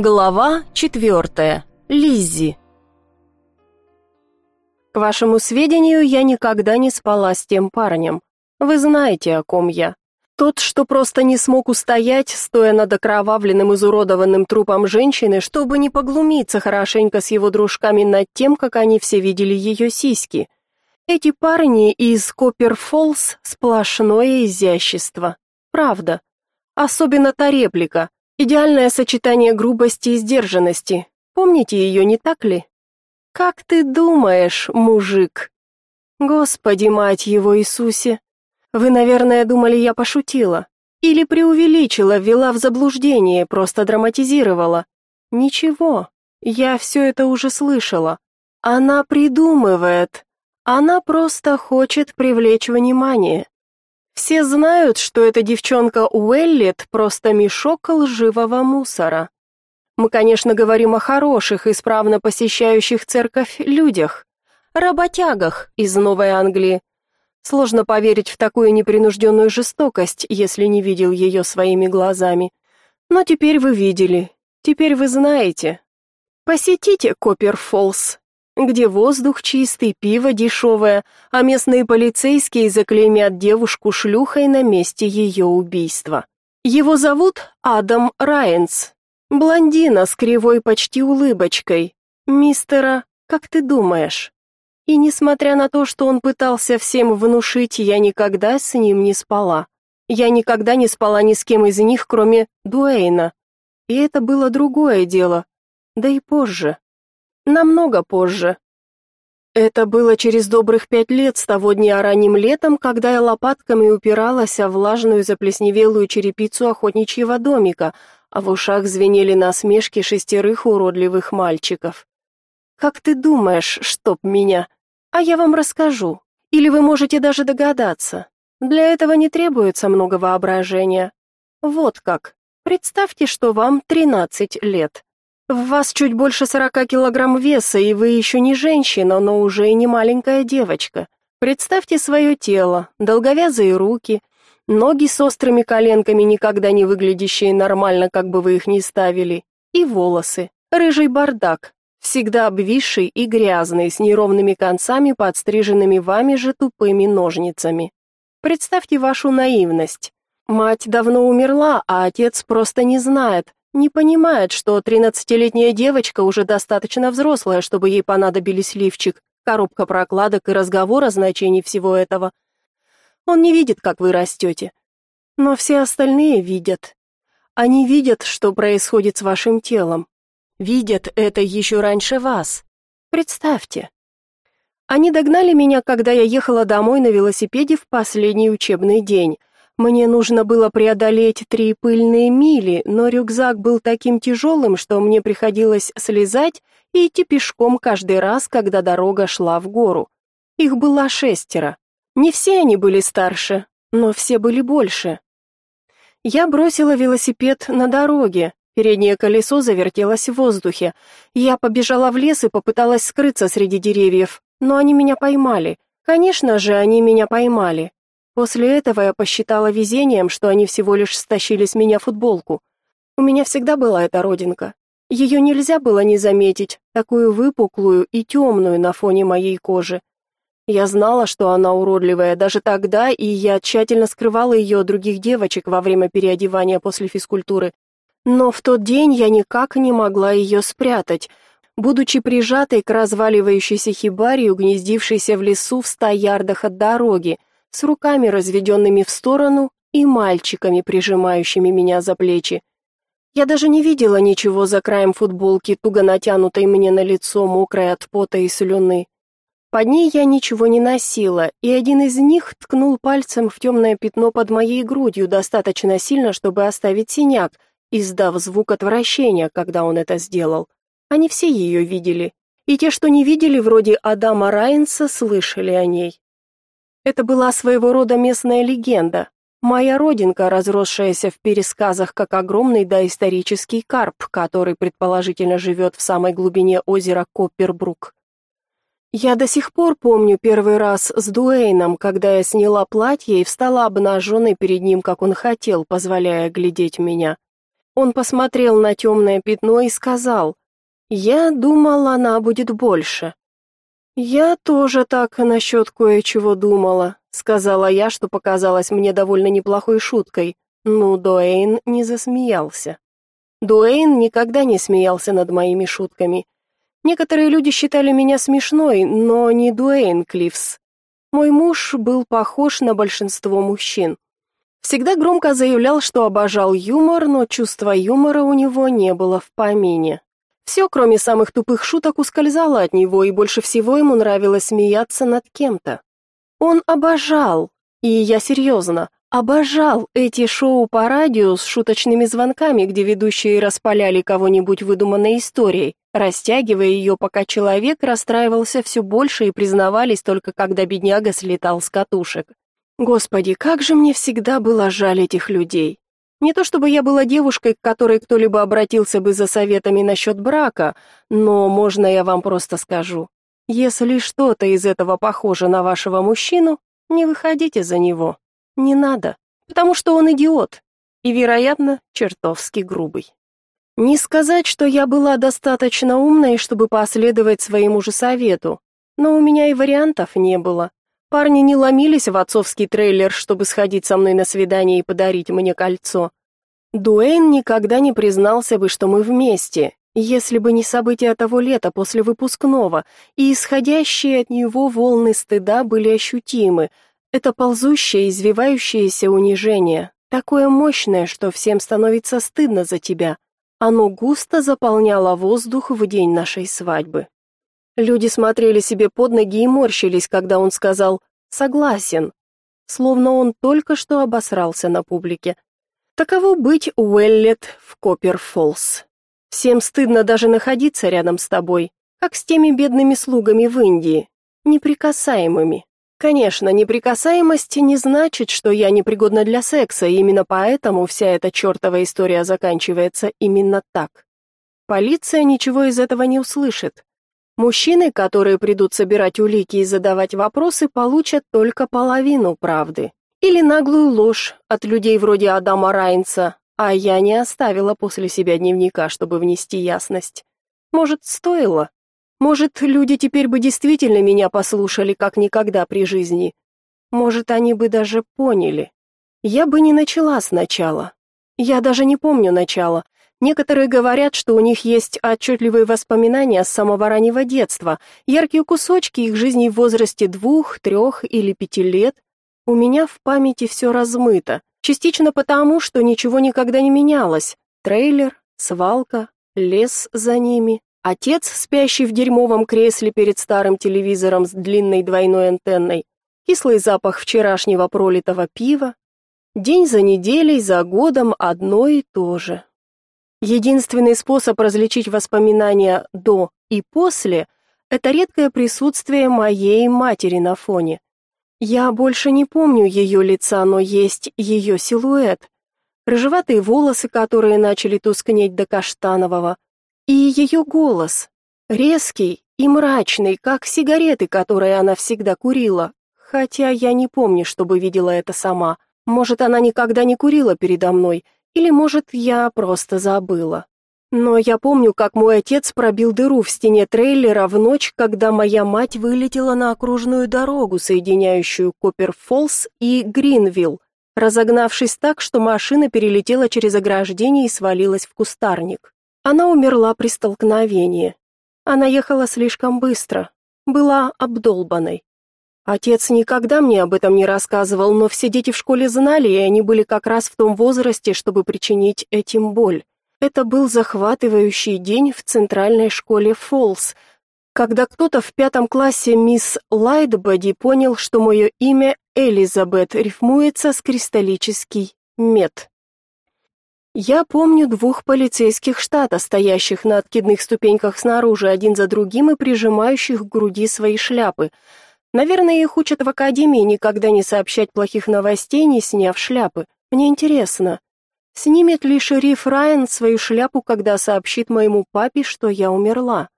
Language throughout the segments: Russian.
Глава четвертая. Лиззи. К вашему сведению, я никогда не спала с тем парнем. Вы знаете, о ком я. Тот, что просто не смог устоять, стоя над окровавленным изуродованным трупом женщины, чтобы не поглумиться хорошенько с его дружками над тем, как они все видели ее сиськи. Эти парни из Копперфоллс сплошное изящество. Правда. Особенно та реплика – Идеальное сочетание грубости и сдержанности. Помните ее, не так ли? Как ты думаешь, мужик? Господи, мать его Иисусе. Вы, наверное, думали, я пошутила или преувеличила, ввела в заблуждение, просто драматизировала. Ничего. Я все это уже слышала. Она придумывает. Она просто хочет привлечь внимание. Все знают, что эта девчонка Уэллет просто мешок лживого мусора. Мы, конечно, говорим о хороших, исправно посещающих церковь людях, работягах из Новой Англии. Сложно поверить в такую непринужденную жестокость, если не видел ее своими глазами. Но теперь вы видели, теперь вы знаете. Посетите Копперфоллс, где воздух чистый, пиво дешевое, а местные полицейские заклеймят девушку шлюхой на месте ее убийства. Его зовут Адам Райенс. Блондина с кривой почти улыбочкой. Мистера, как ты думаешь? И несмотря на то, что он пытался всем внушить, я никогда с ним не спала. Я никогда не спала ни с кем из них, кроме Дуэйна. И это было другое дело. Да и позже. Намного позже. Это было через добрых пять лет с того дня ранним летом, когда я лопатками упиралась о влажную заплесневелую черепицу охотничьего домика, а в ушах звенели насмешки шестерых уродливых мальчиков. «Как ты думаешь, чтоб меня? А я вам расскажу. Или вы можете даже догадаться. Для этого не требуется много воображения. Вот как. Представьте, что вам 13 лет. В вас чуть больше сорока килограмм веса, и вы еще не женщина, но уже и не маленькая девочка. Представьте свое тело, долговязые руки, ноги с острыми коленками, никогда не выглядящие нормально, как бы вы их ни ставили, и волосы, рыжий бардак, всегда обвисший и грязный, с неровными концами, подстриженными вами же тупыми ножницами. Представьте вашу наивность. Мать давно умерла, а отец просто не знает, не понимает, что тринадцатилетняя девочка уже достаточно взрослая, чтобы ей понадобились лифчик, коробка прокладок и разговор о значении всего этого. Он не видит, как вы растете. Но все остальные видят. Они видят, что происходит с вашим телом. Видят это еще раньше вас. Представьте. Они догнали меня, когда я ехала домой на велосипеде в последний учебный день. Мне нужно было преодолеть три пыльные мили, но рюкзак был таким тяжелым, что мне приходилось слезать и идти пешком каждый раз, когда дорога шла в гору. Их было шестеро. Не все они были старше, но все были больше. Я бросила велосипед на дороге. Переднее колесо завертелось в воздухе. Я побежала в лес и попыталась скрыться среди деревьев, но они меня поймали. Конечно же, они меня поймали. После этого я посчитала везением, что они всего лишь стащили с меня футболку. У меня всегда была эта родинка. Ее нельзя было не заметить, такую выпуклую и темную на фоне моей кожи. Я знала, что она уродливая даже тогда, и я тщательно скрывала ее от других девочек во время переодевания после физкультуры. Но в тот день я никак не могла ее спрятать, будучи прижатой к разваливающейся хибаре, угнездившейся в лесу в ста ярдах от дороги, с руками разведенными в сторону и мальчиками, прижимающими меня за плечи. Я даже не видела ничего за краем футболки, туго натянутой мне на лицо, мокрой от пота и слюны. Под ней я ничего не носила, и один из них ткнул пальцем в темное пятно под моей грудью достаточно сильно, чтобы оставить синяк, издав звук отвращения, когда он это сделал. Они все ее видели, и те, что не видели, вроде Адама Райнса, слышали о ней. Это была своего рода местная легенда, моя родинка, разросшаяся в пересказах как огромный доисторический карп, который предположительно живет в самой глубине озера Коппербрук. Я до сих пор помню первый раз с Дуэйном, когда я сняла платье и встала обнаженной перед ним, как он хотел, позволяя глядеть меня. Он посмотрел на темное пятно и сказал, «Я думал, она будет больше». «Я тоже так насчет кое-чего думала», — сказала я, что показалось мне довольно неплохой шуткой. Ну, Дуэйн не засмеялся. Дуэйн никогда не смеялся над моими шутками. Некоторые люди считали меня смешной, но не Дуэйн Клифс. Мой муж был похож на большинство мужчин. Всегда громко заявлял, что обожал юмор, но чувства юмора у него не было в помине. Все, кроме самых тупых шуток, ускользало от него, и больше всего ему нравилось смеяться над кем-то. Он обожал, и я серьезно, обожал эти шоу по радио с шуточными звонками, где ведущие распаляли кого-нибудь выдуманной историей, растягивая ее, пока человек расстраивался все больше и признавались только когда бедняга слетал с катушек. Господи, как же мне всегда было жаль этих людей. Не то чтобы я была девушкой, к которой кто-либо обратился бы за советами насчет брака, но можно я вам просто скажу. Если что-то из этого похоже на вашего мужчину, не выходите за него. Не надо, потому что он идиот и, вероятно, чертовски грубый. Не сказать, что я была достаточно умной, чтобы последовать своему же совету, но у меня и вариантов не было. Парни не ломились в отцовский трейлер, чтобы сходить со мной на свидание и подарить мне кольцо. Дуэйн никогда не признался бы, что мы вместе, если бы не события того лета после выпускного, и исходящие от него волны стыда были ощутимы. Это ползущее, извивающееся унижение, такое мощное, что всем становится стыдно за тебя. Оно густо заполняло воздух в день нашей свадьбы. Люди смотрели себе под ноги и морщились, когда он сказал «согласен», словно он только что обосрался на публике. Таково быть Уэллет в Копперфоллс. Всем стыдно даже находиться рядом с тобой, как с теми бедными слугами в Индии, неприкасаемыми. Конечно, неприкасаемость не значит, что я непригодна для секса, и именно поэтому вся эта чертова история заканчивается именно так. Полиция ничего из этого не услышит. Мужчины, которые придут собирать улики и задавать вопросы, получат только половину правды. Или наглую ложь от людей вроде Адама Райнса, а я не оставила после себя дневника, чтобы внести ясность. Может, стоило? Может, люди теперь бы действительно меня послушали, как никогда при жизни? Может, они бы даже поняли. Я бы не начала сначала. Я даже не помню начала. Некоторые говорят, что у них есть отчетливые воспоминания с самого раннего детства, яркие кусочки их жизни в возрасте двух, трех или пяти лет. У меня в памяти все размыто, частично потому, что ничего никогда не менялось. Трейлер, свалка, лес за ними, отец, спящий в дерьмовом кресле перед старым телевизором с длинной двойной антенной, кислый запах вчерашнего пролитого пива. День за неделей, за годом одно и то же. Единственный способ различить воспоминания до и после это редкое присутствие моей матери на фоне. Я больше не помню ее лица, но есть ее силуэт. Рыжеватые волосы, которые начали тускнеть до каштанового, и ее голос, резкий и мрачный, как сигареты, которые она всегда курила. Хотя я не помню, чтобы видела это сама. Может, она никогда не курила передо мной. Или, может, я просто забыла. Но я помню, как мой отец пробил дыру в стене трейлера в ночь, когда моя мать вылетела на окружную дорогу, соединяющую Копперфоллс и Гринвилл, разогнавшись так, что машина перелетела через ограждение и свалилась в кустарник. Она умерла при столкновении. Она ехала слишком быстро, была обдолбанной. Отец никогда мне об этом не рассказывал, но все дети в школе знали, и они были как раз в том возрасте, чтобы причинить этим боль. Это был захватывающий день в центральной школе Фолс, когда кто-то в пятом классе мисс Лайтбоди понял, что мое имя Элизабет рифмуется с кристаллический мед. Я помню двух полицейских штата, стоящих на откидных ступеньках снаружи один за другим и прижимающих к груди свои шляпы – Наверное, их учат в академии никогда не сообщать плохих новостей, не сняв шляпы. Мне интересно, снимет ли шериф Райан свою шляпу, когда сообщит моему папе, что я умерла?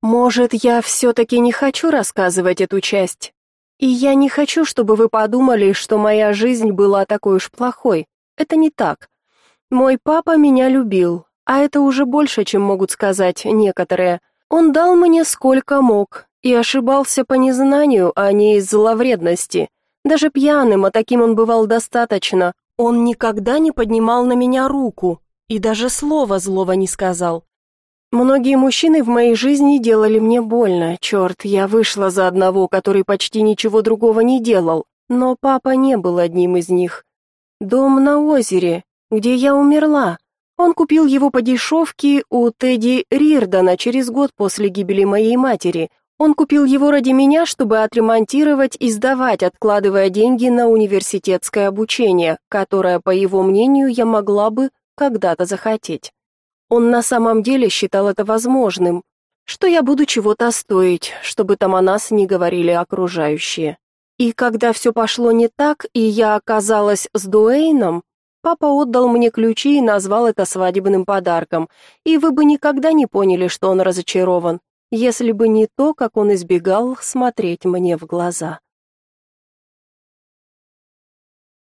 Может, я все-таки не хочу рассказывать эту часть? И я не хочу, чтобы вы подумали, что моя жизнь была такой уж плохой. Это не так. Мой папа меня любил, а это уже больше, чем могут сказать некоторые. Он дал мне сколько мог и ошибался по незнанию, а не из зловредности. Даже пьяным, а таким он бывал достаточно, он никогда не поднимал на меня руку и даже слова злого не сказал. Многие мужчины в моей жизни делали мне больно. Черт, я вышла за одного, который почти ничего другого не делал, но папа не был одним из них. Дом на озере, где я умерла. Он купил его по дешевке у Тедди Рирдана через год после гибели моей матери. Он купил его ради меня, чтобы отремонтировать и сдавать, откладывая деньги на университетское обучение, которое, по его мнению, я могла бы когда-то захотеть. Он на самом деле считал это возможным, что я буду чего-то стоить, чтобы там о нас не говорили окружающие. И когда все пошло не так, и я оказалась с Дуэйном, папа отдал мне ключи и назвал это свадебным подарком, и вы бы никогда не поняли, что он разочарован, если бы не то, как он избегал смотреть мне в глаза.